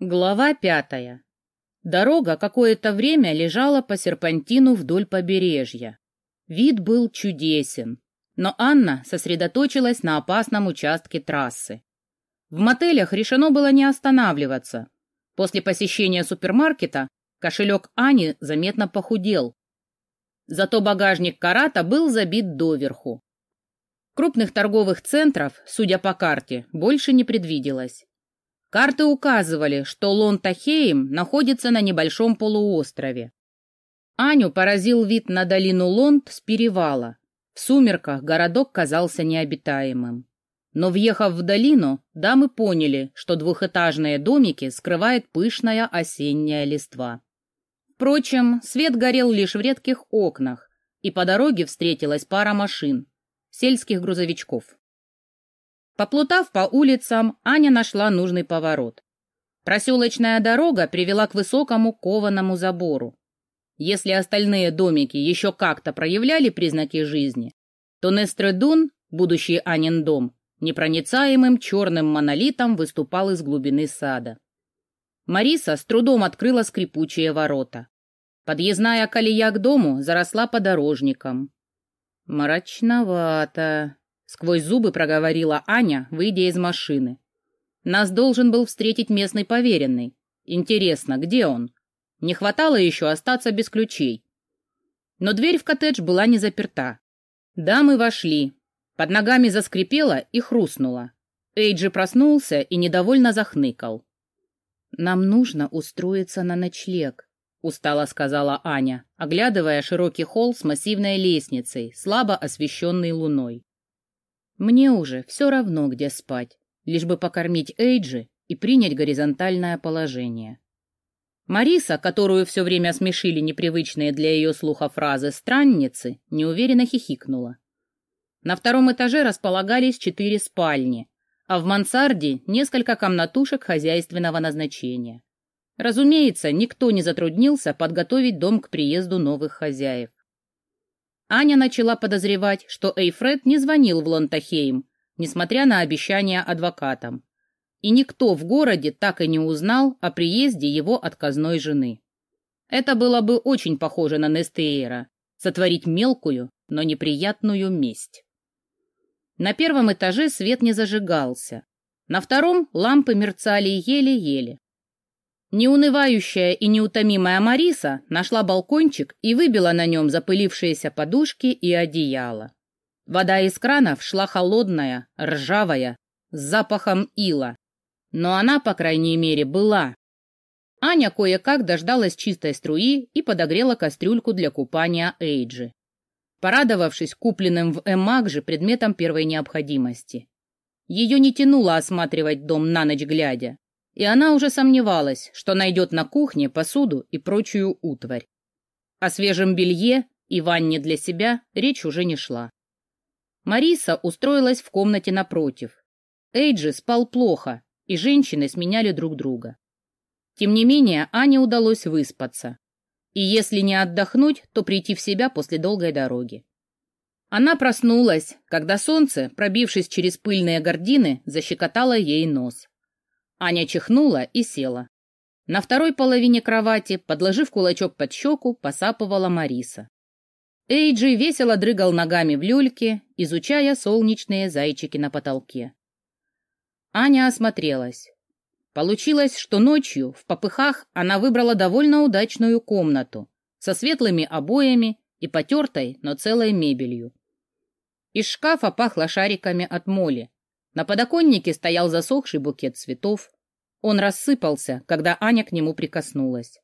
Глава пятая. Дорога какое-то время лежала по серпантину вдоль побережья. Вид был чудесен, но Анна сосредоточилась на опасном участке трассы. В мотелях решено было не останавливаться. После посещения супермаркета кошелек Ани заметно похудел. Зато багажник Карата был забит доверху. Крупных торговых центров, судя по карте, больше не предвиделось. Карты указывали, что Лон-Тахеем находится на небольшом полуострове. Аню поразил вид на долину Лонд с перевала. В сумерках городок казался необитаемым. Но, въехав в долину, дамы поняли, что двухэтажные домики скрывает пышная осенняя листва. Впрочем, свет горел лишь в редких окнах, и по дороге встретилась пара машин, сельских грузовичков. Поплутав по улицам, Аня нашла нужный поворот. Проселочная дорога привела к высокому кованому забору. Если остальные домики еще как-то проявляли признаки жизни, то Нестредун, будущий Анин дом, непроницаемым черным монолитом выступал из глубины сада. Мариса с трудом открыла скрипучие ворота. Подъездная колея к дому заросла подорожником. «Мрачновато», Сквозь зубы проговорила Аня, выйдя из машины. Нас должен был встретить местный поверенный. Интересно, где он? Не хватало еще остаться без ключей. Но дверь в коттедж была не заперта. Дамы вошли. Под ногами заскрипело и хрустнуло. Эйджи проснулся и недовольно захныкал. «Нам нужно устроиться на ночлег», — устало сказала Аня, оглядывая широкий холл с массивной лестницей, слабо освещенный луной. Мне уже все равно, где спать, лишь бы покормить Эйджи и принять горизонтальное положение. Мариса, которую все время смешили непривычные для ее слуха фразы «странницы», неуверенно хихикнула. На втором этаже располагались четыре спальни, а в мансарде несколько комнатушек хозяйственного назначения. Разумеется, никто не затруднился подготовить дом к приезду новых хозяев. Аня начала подозревать, что Эйфред не звонил в Лонтахейм, несмотря на обещания адвокатам. И никто в городе так и не узнал о приезде его отказной жены. Это было бы очень похоже на Нестеера — сотворить мелкую, но неприятную месть. На первом этаже свет не зажигался. На втором лампы мерцали еле-еле. Неунывающая и неутомимая Мариса нашла балкончик и выбила на нем запылившиеся подушки и одеяло. Вода из кранов шла холодная, ржавая, с запахом ила. Но она, по крайней мере, была. Аня кое-как дождалась чистой струи и подогрела кастрюльку для купания Эйджи, порадовавшись купленным в Эмагже предметом первой необходимости. Ее не тянуло осматривать дом на ночь глядя и она уже сомневалась, что найдет на кухне посуду и прочую утварь. О свежем белье и ванне для себя речь уже не шла. Мариса устроилась в комнате напротив. Эйджи спал плохо, и женщины сменяли друг друга. Тем не менее, Ане удалось выспаться. И если не отдохнуть, то прийти в себя после долгой дороги. Она проснулась, когда солнце, пробившись через пыльные гардины, защекотало ей нос. Аня чихнула и села. На второй половине кровати, подложив кулачок под щеку, посапывала Мариса. Эйджи весело дрыгал ногами в люльке, изучая солнечные зайчики на потолке. Аня осмотрелась. Получилось, что ночью, в попыхах, она выбрала довольно удачную комнату со светлыми обоями и потертой, но целой мебелью. Из шкафа пахло шариками от моли, на подоконнике стоял засохший букет цветов. Он рассыпался, когда Аня к нему прикоснулась.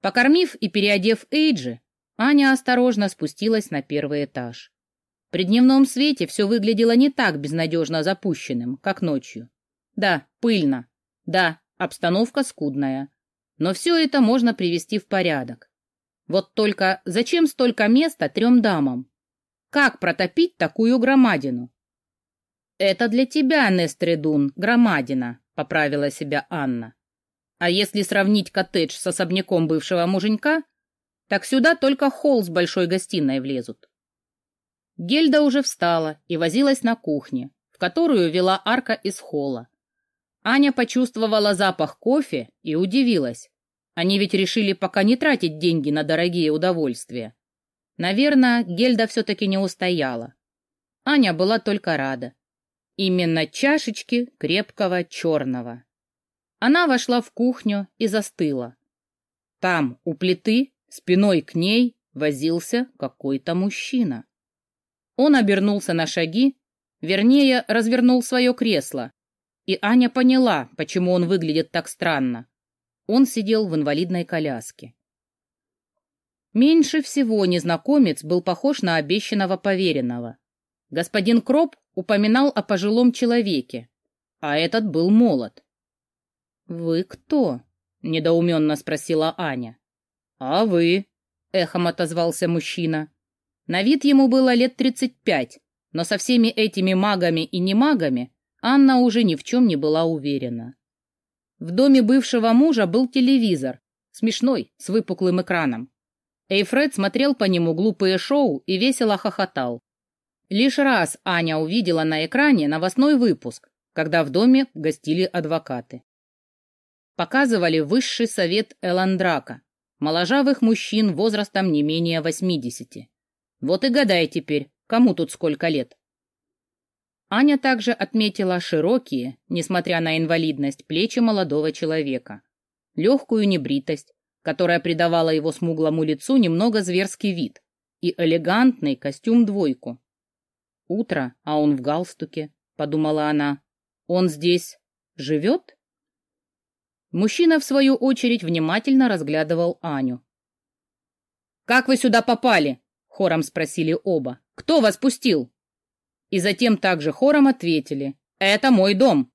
Покормив и переодев Эйджи, Аня осторожно спустилась на первый этаж. При дневном свете все выглядело не так безнадежно запущенным, как ночью. Да, пыльно. Да, обстановка скудная. Но все это можно привести в порядок. Вот только зачем столько места трем дамам? Как протопить такую громадину? «Это для тебя, Нестредун, громадина», — поправила себя Анна. «А если сравнить коттедж с особняком бывшего муженька, так сюда только холл с большой гостиной влезут». Гельда уже встала и возилась на кухне, в которую вела арка из холла. Аня почувствовала запах кофе и удивилась. Они ведь решили пока не тратить деньги на дорогие удовольствия. Наверное, Гельда все-таки не устояла. Аня была только рада. Именно чашечки крепкого черного. Она вошла в кухню и застыла. Там, у плиты, спиной к ней, возился какой-то мужчина. Он обернулся на шаги, вернее, развернул свое кресло, и Аня поняла, почему он выглядит так странно. Он сидел в инвалидной коляске. Меньше всего незнакомец был похож на обещанного поверенного. Господин Кроп упоминал о пожилом человеке, а этот был молод. «Вы кто?» — недоуменно спросила Аня. «А вы?» — эхом отозвался мужчина. На вид ему было лет тридцать пять, но со всеми этими магами и немагами Анна уже ни в чем не была уверена. В доме бывшего мужа был телевизор, смешной, с выпуклым экраном. Эйфред смотрел по нему глупые шоу и весело хохотал. Лишь раз Аня увидела на экране новостной выпуск, когда в доме гостили адвокаты. Показывали высший совет Эландрака, моложавых мужчин возрастом не менее 80. Вот и гадай теперь, кому тут сколько лет. Аня также отметила широкие, несмотря на инвалидность, плечи молодого человека, легкую небритость, которая придавала его смуглому лицу немного зверский вид, и элегантный костюм-двойку. Утро, а он в галстуке, подумала она. Он здесь живет? Мужчина, в свою очередь, внимательно разглядывал Аню. «Как вы сюда попали?» — хором спросили оба. «Кто вас пустил?» И затем также хором ответили. «Это мой дом!»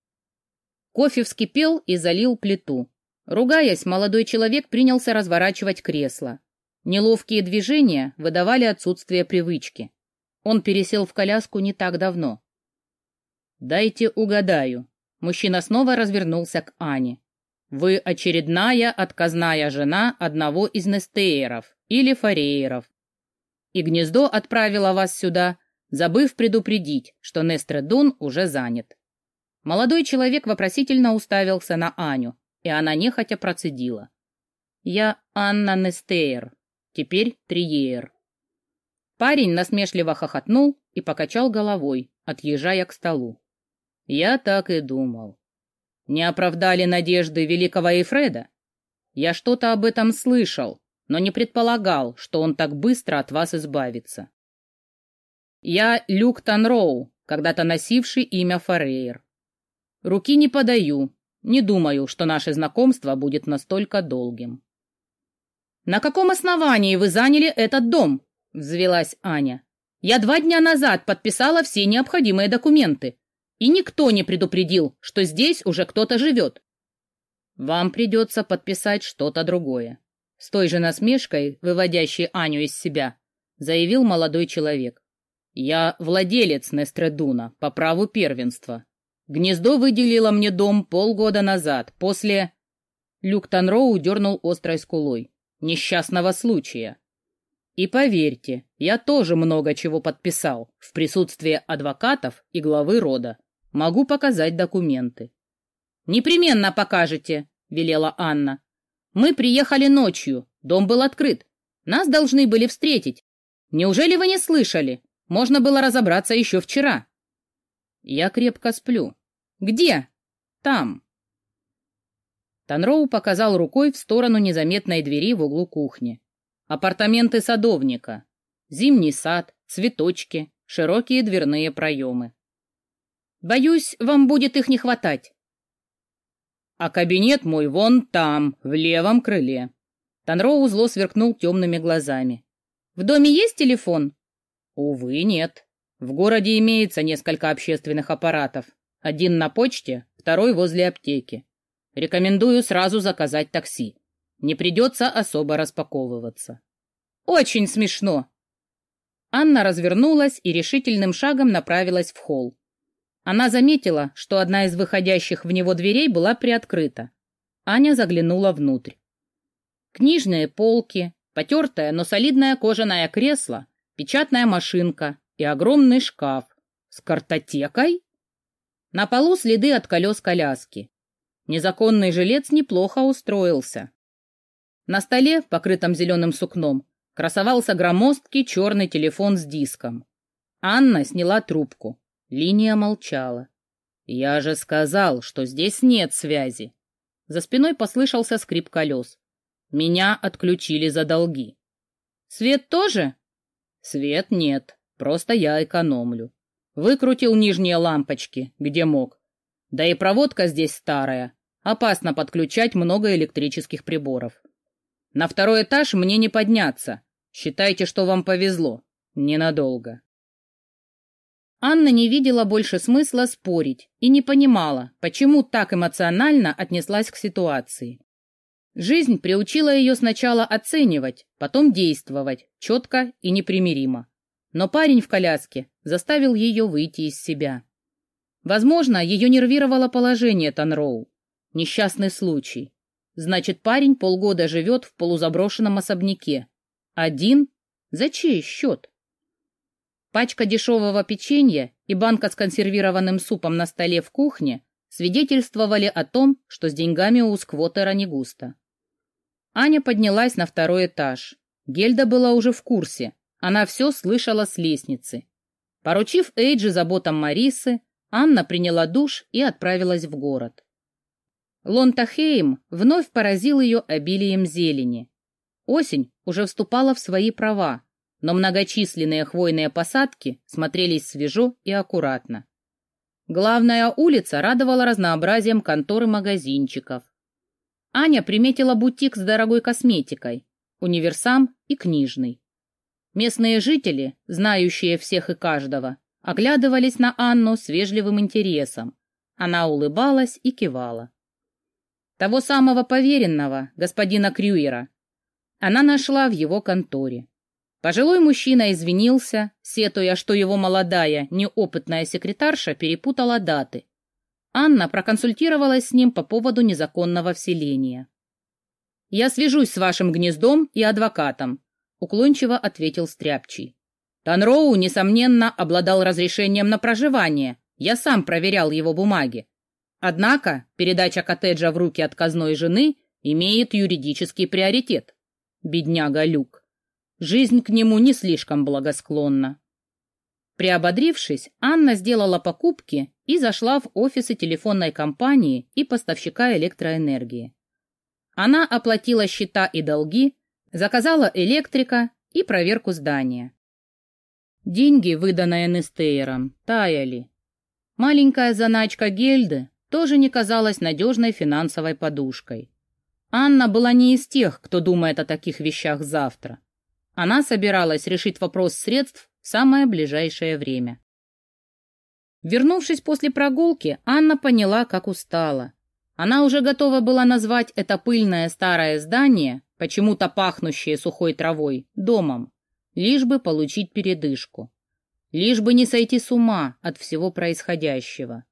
Кофе вскипел и залил плиту. Ругаясь, молодой человек принялся разворачивать кресло. Неловкие движения выдавали отсутствие привычки. Он пересел в коляску не так давно. «Дайте угадаю». Мужчина снова развернулся к Ане. «Вы очередная отказная жена одного из Нестееров или Фарейеров. И гнездо отправило вас сюда, забыв предупредить, что Нестредун уже занят». Молодой человек вопросительно уставился на Аню, и она нехотя процедила. «Я Анна Нестейр, теперь Триер». Парень насмешливо хохотнул и покачал головой, отъезжая к столу. «Я так и думал. Не оправдали надежды великого Эйфреда? Я что-то об этом слышал, но не предполагал, что он так быстро от вас избавится. Я Люк Танроу, когда-то носивший имя Форейр. Руки не подаю, не думаю, что наше знакомство будет настолько долгим. «На каком основании вы заняли этот дом?» — взвелась Аня. «Я два дня назад подписала все необходимые документы, и никто не предупредил, что здесь уже кто-то живет». «Вам придется подписать что-то другое», — с той же насмешкой, выводящей Аню из себя, заявил молодой человек. «Я владелец Нестредуна по праву первенства, Гнездо выделило мне дом полгода назад, после... Люк Танроу дернул острой скулой. Несчастного случая. И поверьте, я тоже много чего подписал в присутствии адвокатов и главы рода. Могу показать документы. «Непременно покажете», — велела Анна. «Мы приехали ночью, дом был открыт. Нас должны были встретить. Неужели вы не слышали? Можно было разобраться еще вчера». Я крепко сплю. Где? Там. Танроу показал рукой в сторону незаметной двери в углу кухни. Апартаменты садовника. Зимний сад, цветочки, широкие дверные проемы. Боюсь, вам будет их не хватать. А кабинет мой вон там, в левом крыле. Танроу зло сверкнул темными глазами. В доме есть телефон? Увы, нет. В городе имеется несколько общественных аппаратов. Один на почте, второй возле аптеки. Рекомендую сразу заказать такси. Не придется особо распаковываться. Очень смешно. Анна развернулась и решительным шагом направилась в холл. Она заметила, что одна из выходящих в него дверей была приоткрыта. Аня заглянула внутрь. Книжные полки, потертое, но солидное кожаное кресло, печатная машинка, и огромный шкаф с картотекой. На полу следы от колес коляски, Незаконный жилец неплохо устроился. На столе, покрытом зеленым сукном, красовался громоздкий черный телефон с диском. Анна сняла трубку. Линия молчала. «Я же сказал, что здесь нет связи». За спиной послышался скрип колес. «Меня отключили за долги». «Свет тоже?» «Свет нет, просто я экономлю. Выкрутил нижние лампочки, где мог. Да и проводка здесь старая. Опасно подключать много электрических приборов. На второй этаж мне не подняться. Считайте, что вам повезло. Ненадолго. Анна не видела больше смысла спорить и не понимала, почему так эмоционально отнеслась к ситуации. Жизнь приучила ее сначала оценивать, потом действовать, четко и непримиримо. Но парень в коляске заставил ее выйти из себя. Возможно, ее нервировало положение Танроу. Несчастный случай. Значит, парень полгода живет в полузаброшенном особняке. Один? За чей счет? Пачка дешевого печенья и банка с консервированным супом на столе в кухне свидетельствовали о том, что с деньгами у сквотера не густо. Аня поднялась на второй этаж. Гельда была уже в курсе. Она все слышала с лестницы. Поручив Эйджи заботам Марисы, Анна приняла душ и отправилась в город. Лонтахейм вновь поразил ее обилием зелени. Осень уже вступала в свои права, но многочисленные хвойные посадки смотрелись свежо и аккуратно. Главная улица радовала разнообразием контор и магазинчиков. Аня приметила бутик с дорогой косметикой, универсам и книжный. Местные жители, знающие всех и каждого, оглядывались на Анну с вежливым интересом. Она улыбалась и кивала. Того самого поверенного, господина Крюера, она нашла в его конторе. Пожилой мужчина извинился, сетуя, что его молодая, неопытная секретарша перепутала даты. Анна проконсультировалась с ним по поводу незаконного вселения. «Я свяжусь с вашим гнездом и адвокатом», — уклончиво ответил Стряпчий. «Танроу, несомненно, обладал разрешением на проживание. Я сам проверял его бумаги. Однако передача коттеджа в руки отказной жены имеет юридический приоритет. Бедняга Люк. Жизнь к нему не слишком благосклонна. Приободрившись, Анна сделала покупки и зашла в офисы телефонной компании и поставщика электроэнергии. Она оплатила счета и долги, заказала электрика и проверку здания. Деньги, выданные Нестейером, таяли. Маленькая заначка Гельды тоже не казалась надежной финансовой подушкой. Анна была не из тех, кто думает о таких вещах завтра. Она собиралась решить вопрос средств в самое ближайшее время. Вернувшись после прогулки, Анна поняла, как устала. Она уже готова была назвать это пыльное старое здание, почему-то пахнущее сухой травой, домом, лишь бы получить передышку. Лишь бы не сойти с ума от всего происходящего.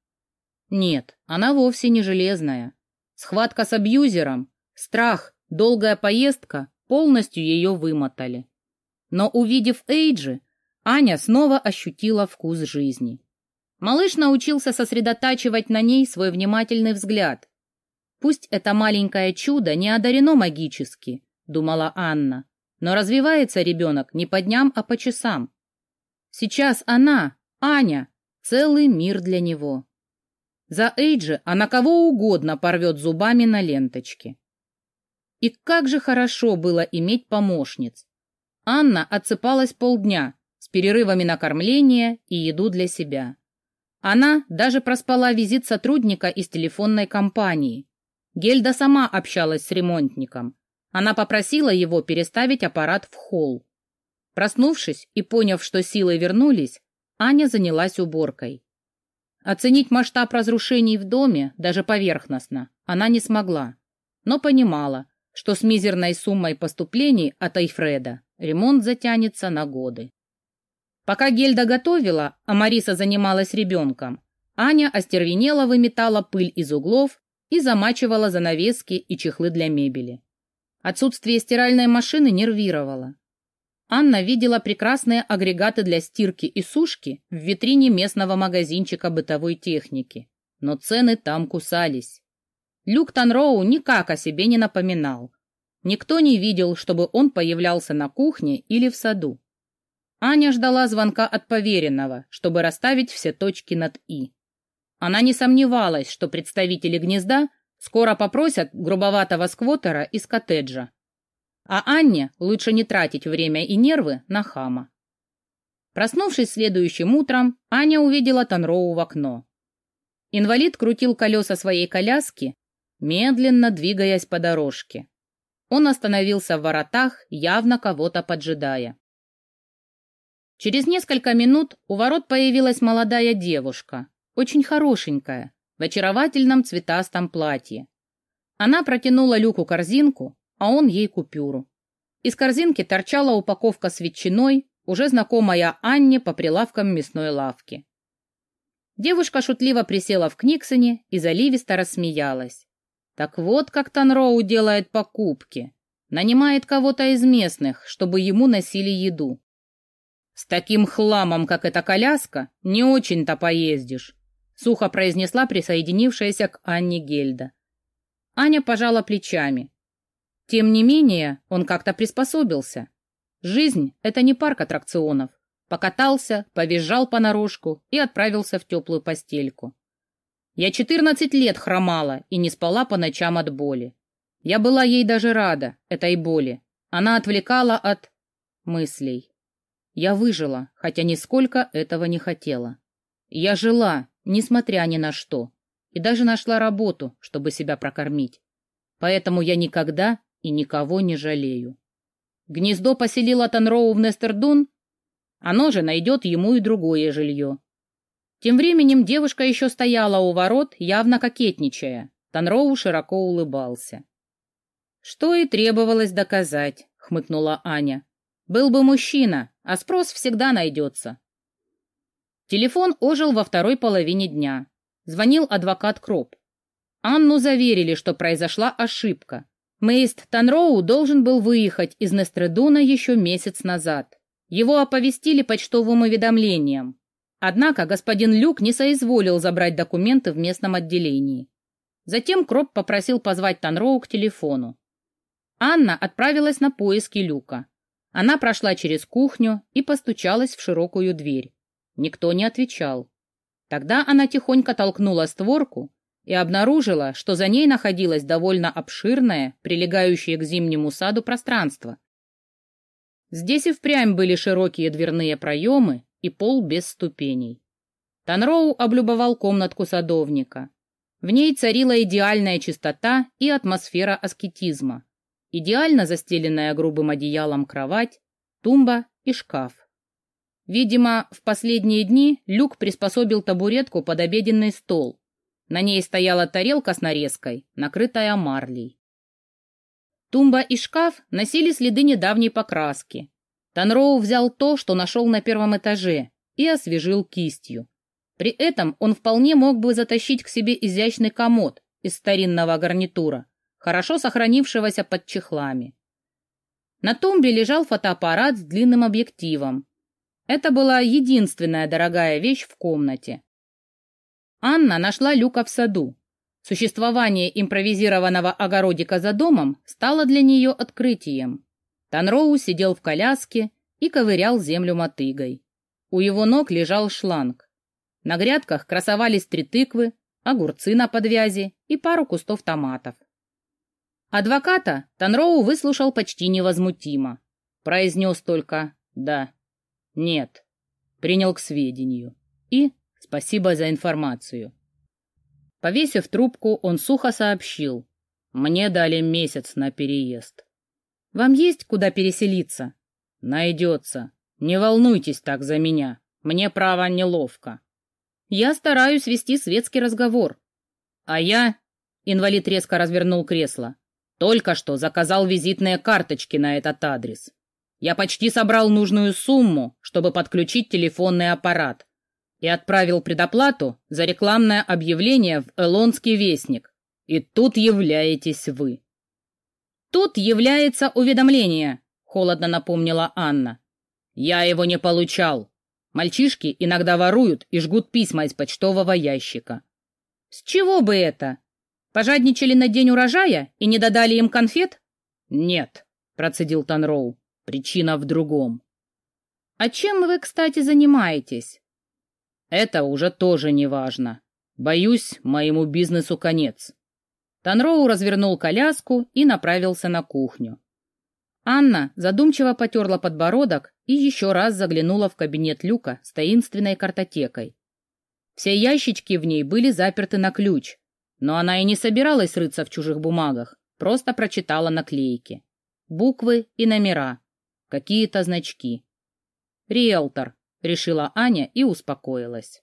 Нет, она вовсе не железная. Схватка с абьюзером, страх, долгая поездка полностью ее вымотали. Но увидев Эйджи, Аня снова ощутила вкус жизни. Малыш научился сосредотачивать на ней свой внимательный взгляд. Пусть это маленькое чудо не одарено магически, думала Анна, но развивается ребенок не по дням, а по часам. Сейчас она, Аня, целый мир для него. За Эйджи она кого угодно порвет зубами на ленточке. И как же хорошо было иметь помощниц, Анна отсыпалась полдня с перерывами на кормление и еду для себя. Она даже проспала визит сотрудника из телефонной компании. Гельда сама общалась с ремонтником. Она попросила его переставить аппарат в холл. Проснувшись и поняв, что силы вернулись, Аня занялась уборкой. Оценить масштаб разрушений в доме, даже поверхностно, она не смогла, но понимала, что с мизерной суммой поступлений от Айфреда ремонт затянется на годы. Пока Гельда готовила, а Мариса занималась ребенком, Аня остервенела выметала пыль из углов и замачивала занавески и чехлы для мебели. Отсутствие стиральной машины нервировало. Анна видела прекрасные агрегаты для стирки и сушки в витрине местного магазинчика бытовой техники, но цены там кусались. Люк Танроу никак о себе не напоминал. Никто не видел, чтобы он появлялся на кухне или в саду. Аня ждала звонка от поверенного, чтобы расставить все точки над «и». Она не сомневалась, что представители гнезда скоро попросят грубоватого сквотера из коттеджа. А Анне лучше не тратить время и нервы на хама. Проснувшись следующим утром, Аня увидела Танроу в окно. Инвалид крутил колеса своей коляски, медленно двигаясь по дорожке. Он остановился в воротах, явно кого-то поджидая. Через несколько минут у ворот появилась молодая девушка, очень хорошенькая, в очаровательном цветастом платье. Она протянула Люку корзинку, а он ей купюру. Из корзинки торчала упаковка с ветчиной, уже знакомая Анне по прилавкам мясной лавки. Девушка шутливо присела в Книксоне и заливисто рассмеялась. Так вот, как Танроу делает покупки. Нанимает кого-то из местных, чтобы ему носили еду. С таким хламом, как эта коляска, не очень-то поездишь, сухо произнесла присоединившаяся к Анне Гельда. Аня пожала плечами. Тем не менее, он как-то приспособился. Жизнь — это не парк аттракционов. Покатался, повизжал понарошку и отправился в теплую постельку. Я четырнадцать лет хромала и не спала по ночам от боли. Я была ей даже рада, этой боли. Она отвлекала от мыслей. Я выжила, хотя нисколько этого не хотела. Я жила, несмотря ни на что, и даже нашла работу, чтобы себя прокормить. Поэтому я никогда и никого не жалею. Гнездо поселила Танроу в Нестердун, оно же найдет ему и другое жилье. Тем временем девушка еще стояла у ворот, явно кокетничая. Танроу широко улыбался. «Что и требовалось доказать», — хмыкнула Аня. «Был бы мужчина, а спрос всегда найдется». Телефон ожил во второй половине дня. Звонил адвокат Кроп. Анну заверили, что произошла ошибка. Мейст Танроу должен был выехать из Нестредуна еще месяц назад. Его оповестили почтовым уведомлением. Однако господин Люк не соизволил забрать документы в местном отделении. Затем Кроп попросил позвать Танроу к телефону. Анна отправилась на поиски Люка. Она прошла через кухню и постучалась в широкую дверь. Никто не отвечал. Тогда она тихонько толкнула створку и обнаружила, что за ней находилось довольно обширное, прилегающее к зимнему саду пространство. Здесь и впрямь были широкие дверные проемы и пол без ступеней. Танроу облюбовал комнатку садовника. В ней царила идеальная чистота и атмосфера аскетизма. Идеально застеленная грубым одеялом кровать, тумба и шкаф. Видимо, в последние дни Люк приспособил табуретку под обеденный стол, на ней стояла тарелка с нарезкой, накрытая марлей. Тумба и шкаф носили следы недавней покраски. Танроу взял то, что нашел на первом этаже, и освежил кистью. При этом он вполне мог бы затащить к себе изящный комод из старинного гарнитура, хорошо сохранившегося под чехлами. На тумбе лежал фотоаппарат с длинным объективом. Это была единственная дорогая вещь в комнате. Анна нашла люка в саду. Существование импровизированного огородика за домом стало для нее открытием. Танроу сидел в коляске и ковырял землю мотыгой. У его ног лежал шланг. На грядках красовались три тыквы, огурцы на подвязи и пару кустов томатов. Адвоката Танроу выслушал почти невозмутимо. Произнес только «да», «нет», принял к сведению и Спасибо за информацию. Повесив трубку, он сухо сообщил. Мне дали месяц на переезд. Вам есть куда переселиться? Найдется. Не волнуйтесь так за меня. Мне право неловко. Я стараюсь вести светский разговор. А я... Инвалид резко развернул кресло. Только что заказал визитные карточки на этот адрес. Я почти собрал нужную сумму, чтобы подключить телефонный аппарат и отправил предоплату за рекламное объявление в Элонский вестник. И тут являетесь вы. Тут является уведомление, холодно напомнила Анна. Я его не получал. Мальчишки иногда воруют и жгут письма из почтового ящика. С чего бы это? Пожадничали на день урожая и не додали им конфет? Нет, процедил Танроу. Причина в другом. А чем вы, кстати, занимаетесь? Это уже тоже не важно. Боюсь, моему бизнесу конец. Танроу развернул коляску и направился на кухню. Анна задумчиво потерла подбородок и еще раз заглянула в кабинет Люка с таинственной картотекой. Все ящички в ней были заперты на ключ, но она и не собиралась рыться в чужих бумагах, просто прочитала наклейки. Буквы и номера, какие-то значки. «Риэлтор», — решила Аня и успокоилась.